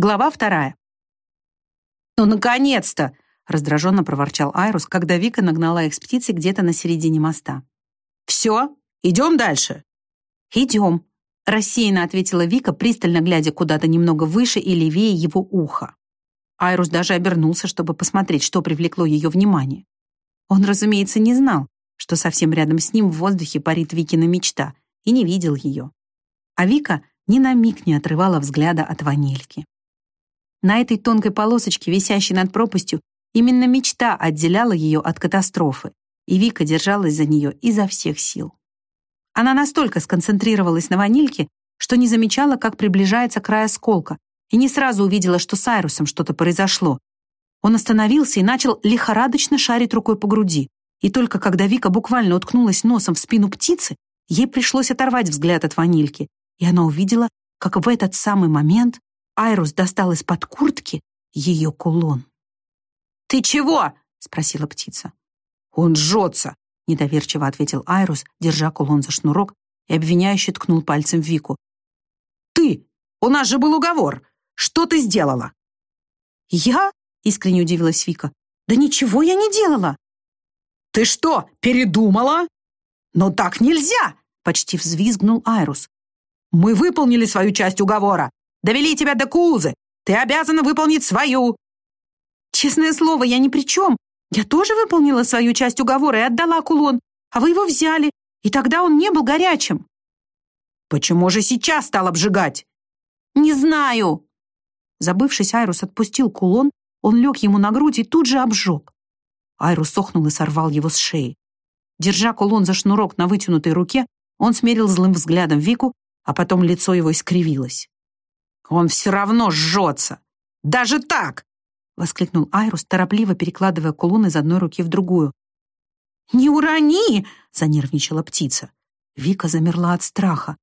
Глава вторая. «Ну, наконец-то!» — раздраженно проворчал Айрус, когда Вика нагнала их с птицей где-то на середине моста. «Все? Идем дальше?» «Идем», — рассеянно ответила Вика, пристально глядя куда-то немного выше и левее его уха. Айрус даже обернулся, чтобы посмотреть, что привлекло ее внимание. Он, разумеется, не знал, что совсем рядом с ним в воздухе парит Викина мечта, и не видел ее. А Вика ни на миг не отрывала взгляда от ванильки. На этой тонкой полосочке, висящей над пропастью, именно мечта отделяла ее от катастрофы, и Вика держалась за нее изо всех сил. Она настолько сконцентрировалась на ванильке, что не замечала, как приближается край осколка, и не сразу увидела, что с Айрусом что-то произошло. Он остановился и начал лихорадочно шарить рукой по груди. И только когда Вика буквально уткнулась носом в спину птицы, ей пришлось оторвать взгляд от ванильки, и она увидела, как в этот самый момент Айрус достал из-под куртки ее кулон. «Ты чего?» — спросила птица. «Он жжется!» — недоверчиво ответил Айрус, держа кулон за шнурок и обвиняюще ткнул пальцем в Вику. «Ты! У нас же был уговор! Что ты сделала?» «Я?» — искренне удивилась Вика. «Да ничего я не делала!» «Ты что, передумала?» «Но так нельзя!» — почти взвизгнул Айрус. «Мы выполнили свою часть уговора. Довели тебя до Кузы. Ты обязана выполнить свою». «Честное слово, я ни при чем. Я тоже выполнила свою часть уговора и отдала кулон, а вы его взяли, и тогда он не был горячим». «Почему же сейчас стал обжигать?» «Не знаю». Забывшись, Айрус отпустил кулон, он лег ему на грудь и тут же обжег. Айрус сохнул и сорвал его с шеи. Держа кулон за шнурок на вытянутой руке, он смерил злым взглядом Вику, а потом лицо его искривилось. «Он все равно жжется! Даже так!» — воскликнул Айрус, торопливо перекладывая кулон из одной руки в другую. «Не урони!» — занервничала птица. Вика замерла от страха.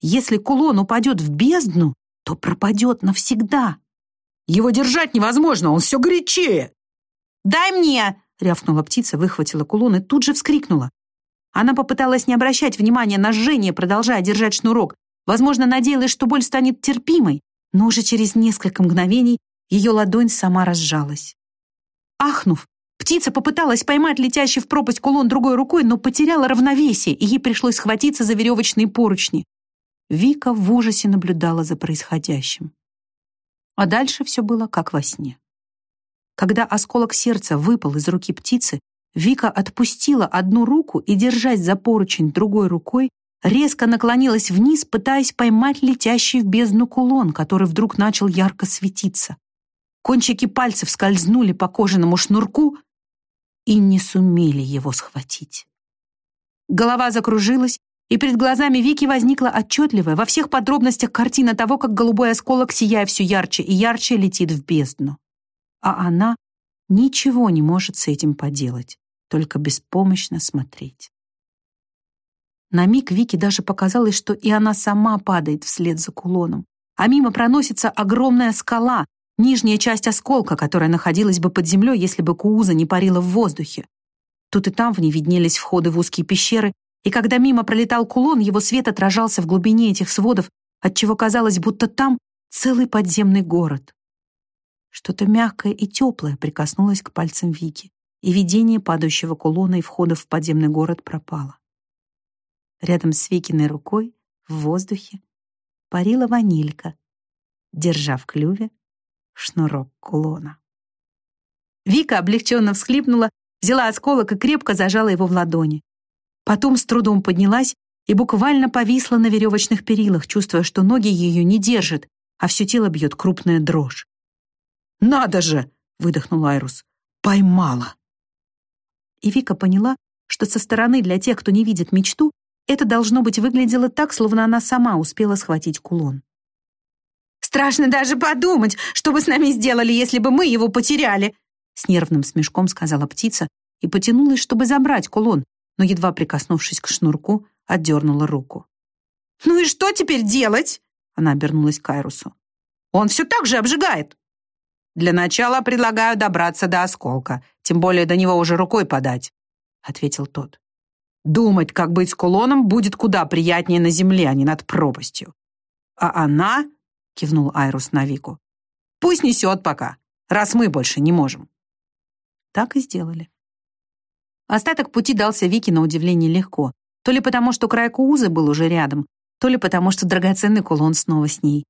«Если кулон упадет в бездну, то пропадет навсегда!» «Его держать невозможно, он все горячее!» «Дай мне!» — рявкнула птица, выхватила кулон и тут же вскрикнула. Она попыталась не обращать внимания на жжение, продолжая держать шнурок, Возможно, надеялась, что боль станет терпимой, но уже через несколько мгновений ее ладонь сама разжалась. Ахнув, птица попыталась поймать летящий в пропасть кулон другой рукой, но потеряла равновесие, и ей пришлось схватиться за веревочные поручни. Вика в ужасе наблюдала за происходящим. А дальше все было как во сне. Когда осколок сердца выпал из руки птицы, Вика отпустила одну руку и, держась за поручень другой рукой, резко наклонилась вниз, пытаясь поймать летящий в бездну кулон, который вдруг начал ярко светиться. Кончики пальцев скользнули по кожаному шнурку и не сумели его схватить. Голова закружилась, и перед глазами Вики возникла отчетливая во всех подробностях картина того, как голубой осколок, сияя все ярче и ярче, летит в бездну. А она ничего не может с этим поделать, только беспомощно смотреть. На миг Вике даже показалось, что и она сама падает вслед за кулоном. А мимо проносится огромная скала, нижняя часть осколка, которая находилась бы под землей, если бы Кууза не парила в воздухе. Тут и там в ней виднелись входы в узкие пещеры, и когда мимо пролетал кулон, его свет отражался в глубине этих сводов, отчего казалось, будто там целый подземный город. Что-то мягкое и теплое прикоснулось к пальцам Вики, и видение падающего кулона и входа в подземный город пропало. Рядом с Викиной рукой в воздухе парила ванилька, держа в клюве шнурок кулона. Вика облегченно всхлипнула, взяла осколок и крепко зажала его в ладони. Потом с трудом поднялась и буквально повисла на веревочных перилах, чувствуя, что ноги ее не держат, а все тело бьет крупная дрожь. «Надо же!» — выдохнул Айрус. «Поймала!» И Вика поняла, что со стороны для тех, кто не видит мечту, это, должно быть, выглядело так, словно она сама успела схватить кулон. «Страшно даже подумать, что бы с нами сделали, если бы мы его потеряли!» С нервным смешком сказала птица и потянулась, чтобы забрать кулон, но, едва прикоснувшись к шнурку, отдернула руку. «Ну и что теперь делать?» Она обернулась к Айрусу. «Он все так же обжигает!» «Для начала предлагаю добраться до осколка, тем более до него уже рукой подать», — ответил тот. Думать, как быть с кулоном, будет куда приятнее на земле, а не над пропастью. А она, кивнул Айрус на Вику, Пусть несет пока, раз мы больше не можем». Так и сделали. Остаток пути дался Вике на удивление легко. То ли потому, что край Куузы был уже рядом, то ли потому, что драгоценный кулон снова с ней.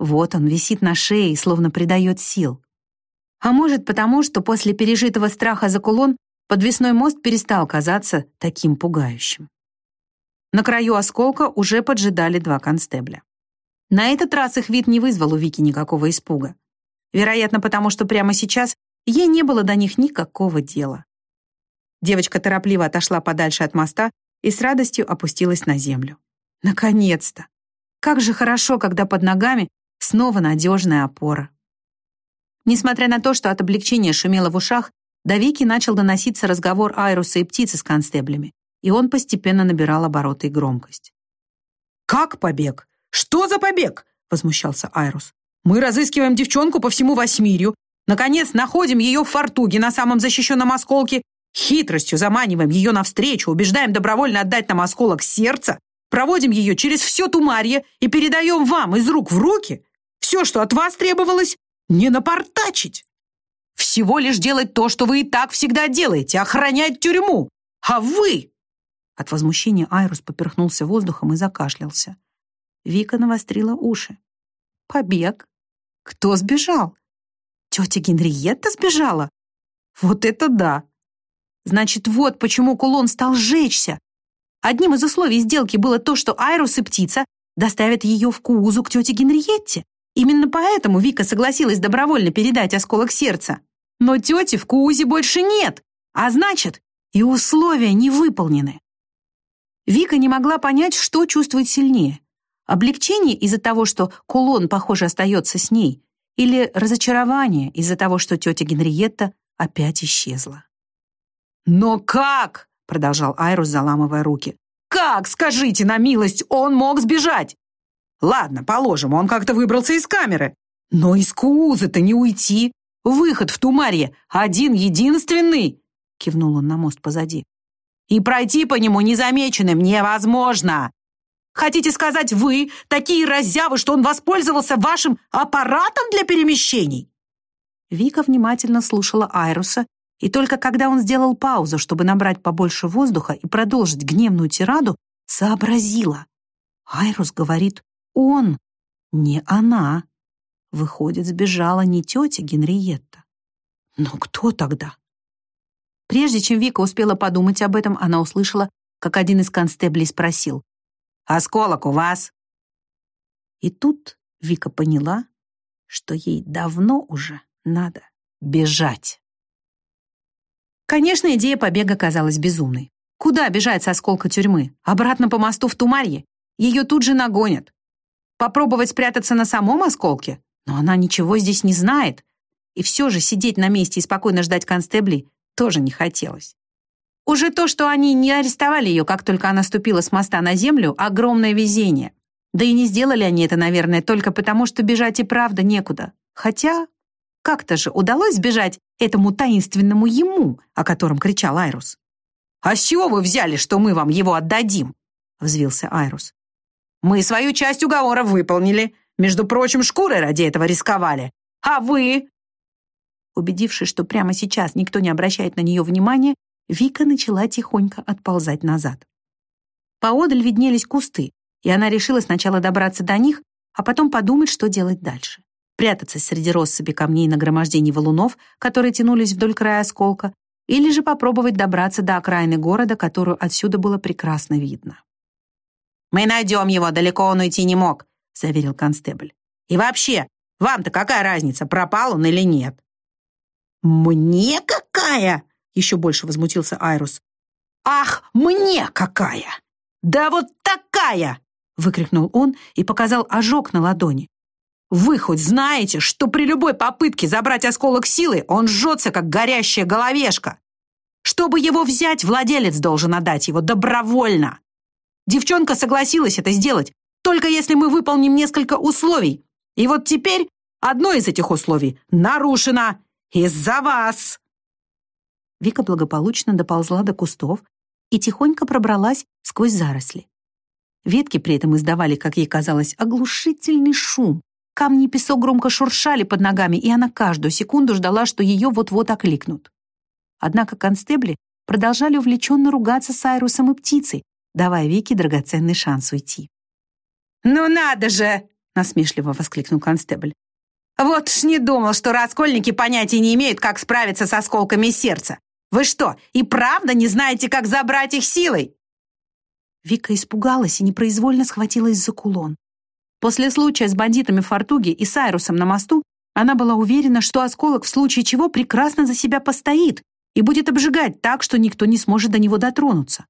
Вот он висит на шее и словно придает сил. А может, потому, что после пережитого страха за кулон подвесной мост перестал казаться таким пугающим. На краю осколка уже поджидали два констебля. На этот раз их вид не вызвал у Вики никакого испуга. Вероятно, потому что прямо сейчас ей не было до них никакого дела. Девочка торопливо отошла подальше от моста и с радостью опустилась на землю. Наконец-то! Как же хорошо, когда под ногами снова надежная опора. Несмотря на то, что от облегчения шумело в ушах, до Вики начал доноситься разговор Айруса и птицы с констеблями, и он постепенно набирал обороты и громкость. «Как побег? Что за побег?» — возмущался Айрус. «Мы разыскиваем девчонку по всему Восьмирью, наконец находим ее в фортуге на самом защищенном осколке, хитростью заманиваем ее навстречу, убеждаем добровольно отдать нам осколок сердца, проводим ее через все Тумарье и передаем вам из рук в руки. Все, что от вас требовалось, не напортачить. Всего лишь делать то, что вы и так всегда делаете, охранять тюрьму. А вы...» От возмущения Айрус поперхнулся воздухом и закашлялся. Вика навострила уши. «Побег? Кто сбежал? Тетя Генриетта сбежала? Вот это да! Значит, вот почему кулон стал сжечься. Одним из условий сделки было то, что Айрус и птица доставят ее в Куузу к тете Генриетте. Именно поэтому Вика согласилась добровольно передать осколок сердца. Но тети в Куузе больше нет, а значит, и условия не выполнены. Вика не могла понять, что чувствует сильнее. Облегчение из-за того, что кулон, похоже, остается с ней, или разочарование из-за того, что тетя Генриетта опять исчезла. «Но как?» — продолжал Айрус, заламывая руки. «Как, скажите на милость, он мог сбежать? Ладно, положим, он как-то выбрался из камеры. Но из Куузы-то не уйти. Выход в Тумарье один-единственный!» Кивнул он на мост позади. «И пройти по нему незамеченным невозможно! Хотите сказать, вы такие раззявы, что он воспользовался вашим аппаратом для перемещений?» Вика внимательно слушала Айруса, и только когда он сделал паузу, чтобы набрать побольше воздуха и продолжить гневную тираду, сообразила. Айрус говорит он, не она. Выходит, сбежала не тетя Генриетта. Но кто тогда? Прежде чем Вика успела подумать об этом, она услышала, как один из констеблей спросил. «Осколок у вас?» И тут Вика поняла, что ей давно уже надо бежать. Конечно, идея побега казалась безумной. Куда бежать со осколка тюрьмы? Обратно по мосту в Тумарье? Ее тут же нагонят. Попробовать спрятаться на самом осколке? Но она ничего здесь не знает. И все же сидеть на месте и спокойно ждать констеблей тоже не хотелось. Уже то, что они не арестовали ее, как только она ступила с моста на землю, огромное везение. Да и не сделали они это, наверное, только потому, что бежать и правда некуда. Хотя, как-то же удалось сбежать этому таинственному ему, о котором кричал Айрус. «А с чего вы взяли, что мы вам его отдадим?» — взвился Айрус. Мы свою часть уговора выполнили. Между прочим, шкуры ради этого рисковали. А вы?» Убедившись, что прямо сейчас никто не обращает на нее внимания, Вика начала тихонько отползать назад. Поодаль виднелись кусты, и она решила сначала добраться до них, а потом подумать, что делать дальше. Прятаться среди россыпи камней и нагромождений валунов, которые тянулись вдоль края осколка, или же попробовать добраться до окраины города, которую отсюда было прекрасно видно. «Мы найдем его, далеко он уйти не мог», — заверил констебль. «И вообще, вам-то какая разница, пропал он или нет?» «Мне какая?» — еще больше возмутился Айрус. «Ах, мне какая! Да вот такая!» — выкрикнул он и показал ожог на ладони. «Вы хоть знаете, что при любой попытке забрать осколок силы он жжется, как горящая головешка? Чтобы его взять, владелец должен отдать его добровольно. Девчонка согласилась это сделать, только если мы выполним несколько условий. И вот теперь одно из этих условий нарушено из-за вас!» Вика благополучно доползла до кустов и тихонько пробралась сквозь заросли. Ветки при этом издавали, как ей казалось, оглушительный шум. Камни и песок громко шуршали под ногами, и она каждую секунду ждала, что ее вот-вот окликнут. Однако констебли продолжали увлеченно ругаться с Айрусом и птицей, давая Вике драгоценный шанс уйти. «Ну надо же!» — насмешливо воскликнул констебль. «Вот ж не думал, что раскольники понятия не имеют, как справиться с осколками сердца. Вы что, и правда не знаете, как забрать их силой?» Вика испугалась и непроизвольно схватилась за кулон. После случая с бандитами в Фортуге и Сайрусом на мосту она была уверена, что осколок в случае чего прекрасно за себя постоит и будет обжигать так, что никто не сможет до него дотронуться.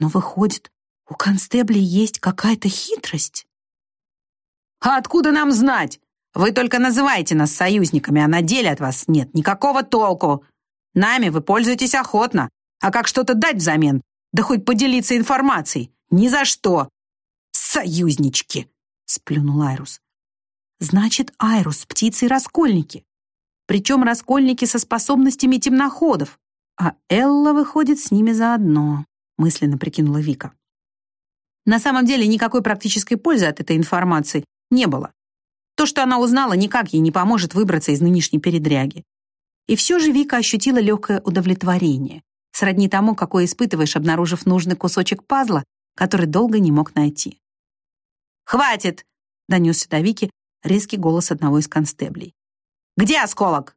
Но выходит, у констеблей есть какая-то хитрость. «А откуда нам знать? Вы только называете нас союзниками, а на деле от вас нет никакого толку. Нами вы пользуетесь охотно, а как что-то дать взамен, да хоть поделиться информацией, ни за что. Союзнички!» сплюнул Айрус. Значит, Айрус — птицы-раскольники. Причем раскольники со способностями темноходов. А Элла выходит с ними заодно, мысленно прикинула Вика. На самом деле никакой практической пользы от этой информации не было. То, что она узнала, никак ей не поможет выбраться из нынешней передряги. И все же Вика ощутила легкое удовлетворение, сродни тому, какое испытываешь, обнаружив нужный кусочек пазла, который долго не мог найти. «Хватит!» — донесся до Вики резкий голос одного из констеблей. «Где осколок?»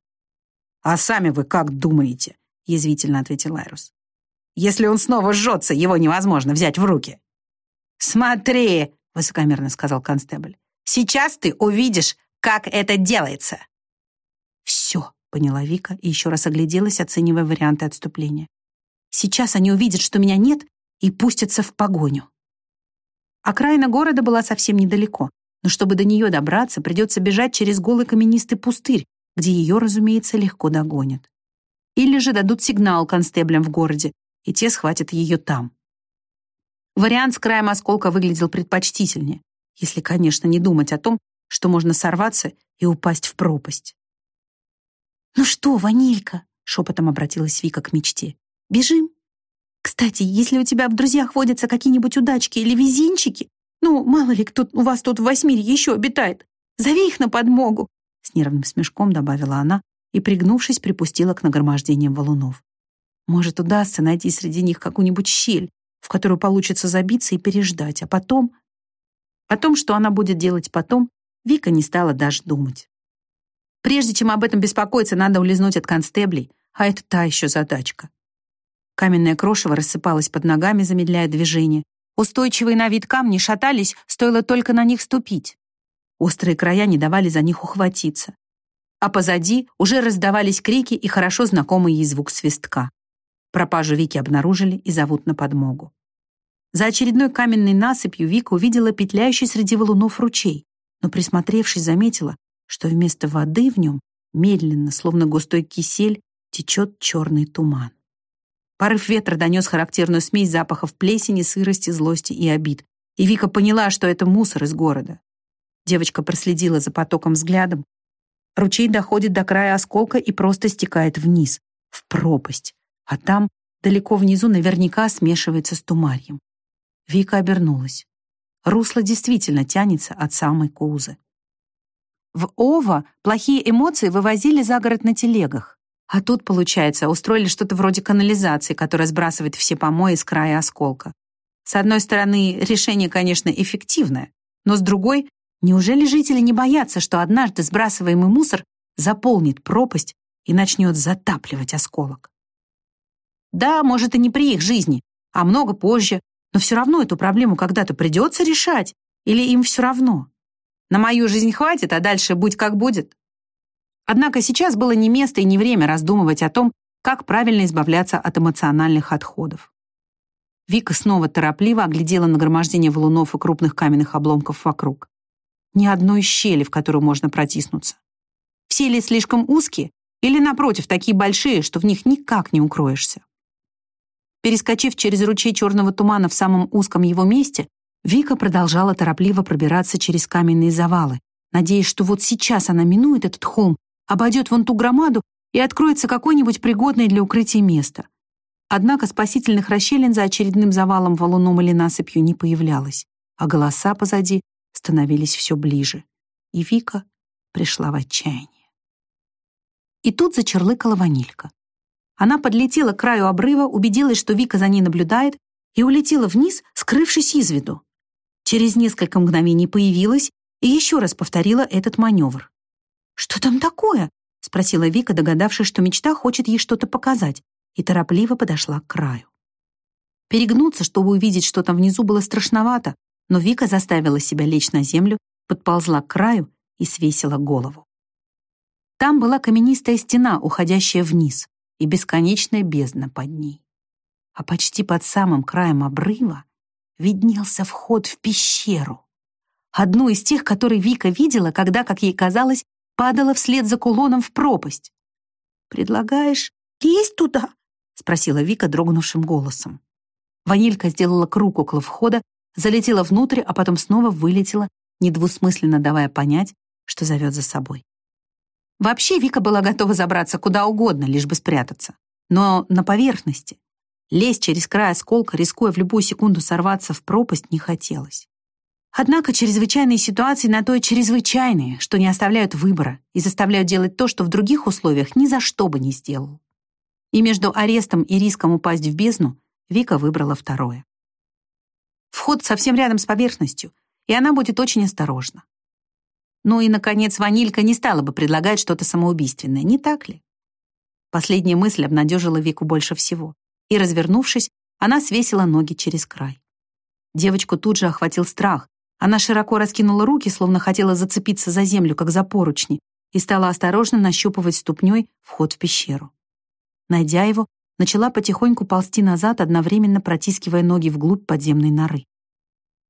«А сами вы как думаете?» — язвительно ответил Айрус. «Если он снова жжется, его невозможно взять в руки». «Смотри!» — высокомерно сказал констебль. «Сейчас ты увидишь, как это делается!» «Все!» — поняла Вика и еще раз огляделась, оценивая варианты отступления. «Сейчас они увидят, что меня нет, и пустятся в погоню». Окраина города была совсем недалеко, но чтобы до нее добраться, придется бежать через голый каменистый пустырь, где ее, разумеется, легко догонят. Или же дадут сигнал констеблям в городе, и те схватят ее там. Вариант с краем осколка выглядел предпочтительнее, если, конечно, не думать о том, что можно сорваться и упасть в пропасть. «Ну что, Ванилька?» — шепотом обратилась Вика к мечте. «Бежим?» Кстати, если у тебя в друзьях водятся какие-нибудь удачки или везинчики, ну, мало ли кто у вас тут в Восьмире еще обитает, зови их на подмогу!» С нервным смешком добавила она и, пригнувшись, припустила к нагромождениям валунов. Может, удастся найти среди них какую-нибудь щель, в которую получится забиться и переждать, а потом... О том, что она будет делать потом, Вика не стала даже думать. Прежде чем об этом беспокоиться, надо улизнуть от констеблей, а это та еще задачка. Каменное крошево рассыпалось под ногами, замедляя движение. Устойчивые на вид камни шатались, стоило только на них ступить. Острые края не давали за них ухватиться. А позади уже раздавались крики и хорошо знакомый ей звук свистка. Пропажу Вики обнаружили и зовут на подмогу. За очередной каменной насыпью Вика увидела петляющий среди валунов ручей, но, присмотревшись, заметила, что вместо воды в нем медленно, словно густой кисель, течет черный туман. Порыв ветра донес характерную смесь запахов плесени, сырости, злости и обид. И Вика поняла, что это мусор из города. Девочка проследила за потоком взглядом. Ручей доходит до края осколка и просто стекает вниз, в пропасть. А там, далеко внизу, наверняка смешивается с тумарьем. Вика обернулась. Русло действительно тянется от самой Кузы. В Ова плохие эмоции вывозили за город на телегах. А тут, получается, устроили что-то вроде канализации, которая сбрасывает все помои с края осколка. С одной стороны, решение, конечно, эффективное, но с другой, неужели жители не боятся, что однажды сбрасываемый мусор заполнит пропасть и начнет затапливать осколок? Да, может, и не при их жизни, а много позже, но все равно эту проблему когда-то придется решать, или им все равно. На мою жизнь хватит, а дальше будь как будет. Однако сейчас было не место и не время раздумывать о том, как правильно избавляться от эмоциональных отходов. Вика снова торопливо оглядела нагромождение валунов и крупных каменных обломков вокруг. Ни одной щели, в которую можно протиснуться. Все ли слишком узкие, или, напротив, такие большие, что в них никак не укроешься. Перескочив через ручей черного тумана в самом узком его месте, Вика продолжала торопливо пробираться через каменные завалы, надеясь, что вот сейчас она минует этот холм обойдет вон ту громаду и откроется какое-нибудь пригодное для укрытия место. Однако спасительных расщелин за очередным завалом валуном или насыпью не появлялось, а голоса позади становились все ближе. и Вика пришла в отчаяние. И тут зачерлыкала ванилька. Она подлетела к краю обрыва, убедилась, что Вика за ней наблюдает, и улетела вниз, скрывшись из виду. Через несколько мгновений появилась и еще раз повторила этот маневр. «Что там такое?» — спросила Вика, догадавшись, что мечта хочет ей что-то показать, и торопливо подошла к краю. Перегнуться, чтобы увидеть, что там внизу, было страшновато, но Вика заставила себя лечь на землю, подползла к краю и свесила голову. Там была каменистая стена, уходящая вниз, и бесконечная бездна под ней. А почти под самым краем обрыва виднелся вход в пещеру. Одну из тех, которые Вика видела, когда, как ей казалось, падала вслед за кулоном в пропасть. «Предлагаешь лезть туда?» — спросила Вика дрогнувшим голосом. Ванилька сделала круг около входа, залетела внутрь, а потом снова вылетела, недвусмысленно давая понять, что зовет за собой. Вообще Вика была готова забраться куда угодно, лишь бы спрятаться. Но на поверхности. Лезть через край осколка, рискуя в любую секунду сорваться в пропасть, не хотелось. Однако чрезвычайные ситуации на то и чрезвычайные, что не оставляют выбора и заставляют делать то, что в других условиях ни за что бы не сделал. И между арестом и риском упасть в бездну Вика выбрала второе. Вход совсем рядом с поверхностью, и она будет очень осторожна. Ну и, наконец, Ванилька не стала бы предлагать что-то самоубийственное, не так ли? Последняя мысль обнадежила Вику больше всего. И, развернувшись, она свесила ноги через край. Девочку тут же охватил страх. Она широко раскинула руки, словно хотела зацепиться за землю, как за поручни, и стала осторожно нащупывать ступней вход в пещеру. Найдя его, начала потихоньку ползти назад, одновременно протискивая ноги вглубь подземной норы.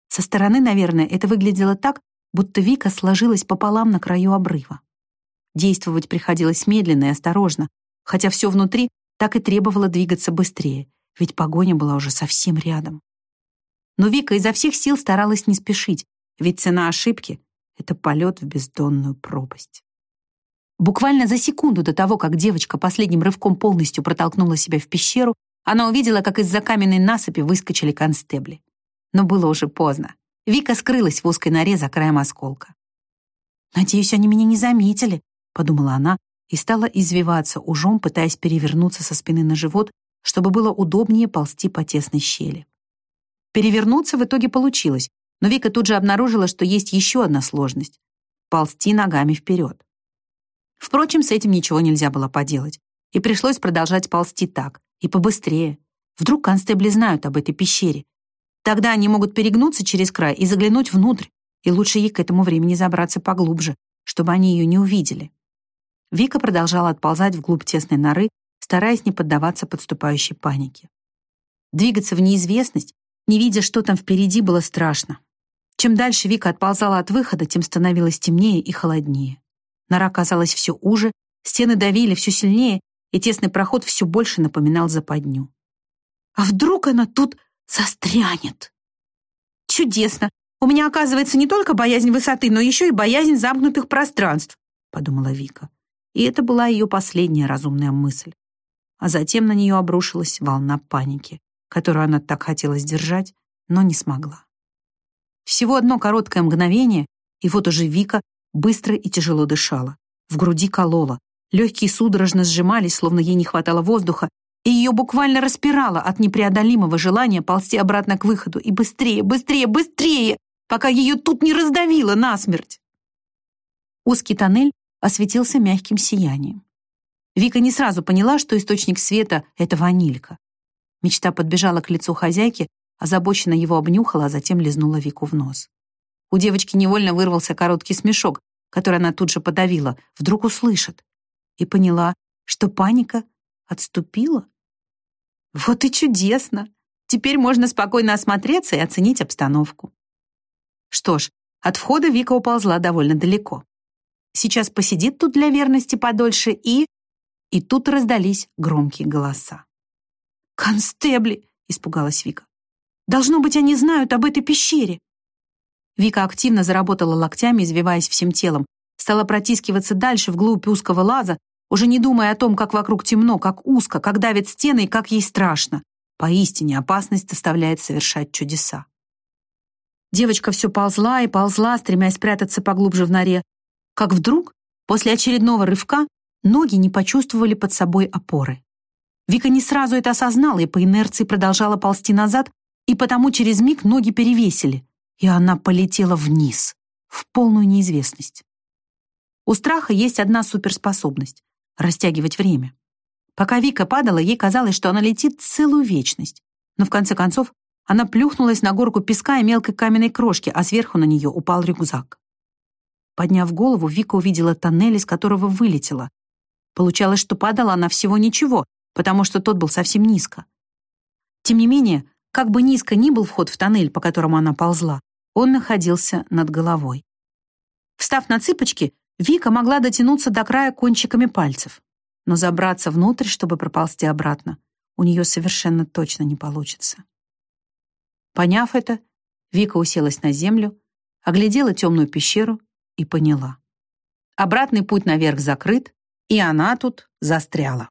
Со стороны, наверное, это выглядело так, будто Вика сложилась пополам на краю обрыва. Действовать приходилось медленно и осторожно, хотя все внутри так и требовало двигаться быстрее, ведь погоня была уже совсем рядом. Но Вика изо всех сил старалась не спешить, ведь цена ошибки — это полет в бездонную пропасть. Буквально за секунду до того, как девочка последним рывком полностью протолкнула себя в пещеру, она увидела, как из-за каменной насыпи выскочили констебли. Но было уже поздно. Вика скрылась в узкой норе за краем осколка. «Надеюсь, они меня не заметили», — подумала она и стала извиваться ужом, пытаясь перевернуться со спины на живот, чтобы было удобнее ползти по тесной щели. Перевернуться в итоге получилось, но Вика тут же обнаружила, что есть еще одна сложность — ползти ногами вперед. Впрочем, с этим ничего нельзя было поделать, и пришлось продолжать ползти так, и побыстрее. Вдруг констебли знают об этой пещере, Тогда они могут перегнуться через край и заглянуть внутрь, и лучше ей к этому времени забраться поглубже, чтобы они ее не увидели. Вика продолжала отползать вглубь тесной норы, стараясь не поддаваться подступающей панике. Двигаться в неизвестность, не видя, что там впереди, было страшно. Чем дальше Вика отползала от выхода, тем становилось темнее и холоднее. Нора казалась все уже, стены давили все сильнее, и тесный проход все больше напоминал западню. А вдруг она тут застрянет. Чудесно. У меня, оказывается, не только боязнь высоты, но еще и боязнь замкнутых пространств, подумала Вика. И это была ее последняя разумная мысль. А затем на нее обрушилась волна паники, которую она так хотела сдержать, но не смогла. Всего одно короткое мгновение, и вот уже Вика быстро и тяжело дышала. В груди колола, легкие судорожно сжимались, словно ей не хватало воздуха, и ее буквально распирало от непреодолимого желания ползти обратно к выходу и быстрее, быстрее, быстрее, пока ее тут не раздавило насмерть. Узкий тоннель осветился мягким сиянием. Вика не сразу поняла, что источник света — это ванилька. Мечта подбежала к лицу хозяйки, озабоченно его обнюхала, а затем лизнула Вику в нос. У девочки невольно вырвался короткий смешок, который она тут же подавила, вдруг услышит, и поняла, что паника отступила. Вот и чудесно. Теперь можно спокойно осмотреться и оценить обстановку. Что ж, от входа Вика уползла довольно далеко. Сейчас посидит тут для верности подольше и... И тут раздались громкие голоса. «Констебли!» — испугалась Вика. «Должно быть, они знают об этой пещере!» Вика активно заработала локтями, извиваясь всем телом, стала протискиваться дальше вглубь узкого лаза, уже не думая о том, как вокруг темно, как узко, как давит стены и как ей страшно. Поистине опасность заставляет совершать чудеса. Девочка все ползла и ползла, стремясь спрятаться поглубже в норе, как вдруг, после очередного рывка, ноги не почувствовали под собой опоры. Вика не сразу это осознала и по инерции продолжала ползти назад, и потому через миг ноги перевесили, и она полетела вниз, в полную неизвестность. У страха есть одна суперспособность — растягивать время. Пока Вика падала, ей казалось, что она летит целую вечность. Но в конце концов она плюхнулась на горку песка и мелкой каменной крошки, а сверху на нее упал рюкзак. Подняв голову, Вика увидела тоннель, из которого вылетела. Получалось, что падала она всего ничего, потому что тот был совсем низко. Тем не менее, как бы низко ни был вход в тоннель, по которому она ползла, он находился над головой. Встав на цыпочки, Вика могла дотянуться до края кончиками пальцев, но забраться внутрь, чтобы проползти обратно, у нее совершенно точно не получится. Поняв это, Вика уселась на землю, оглядела темную пещеру и поняла. Обратный путь наверх закрыт, и она тут застряла.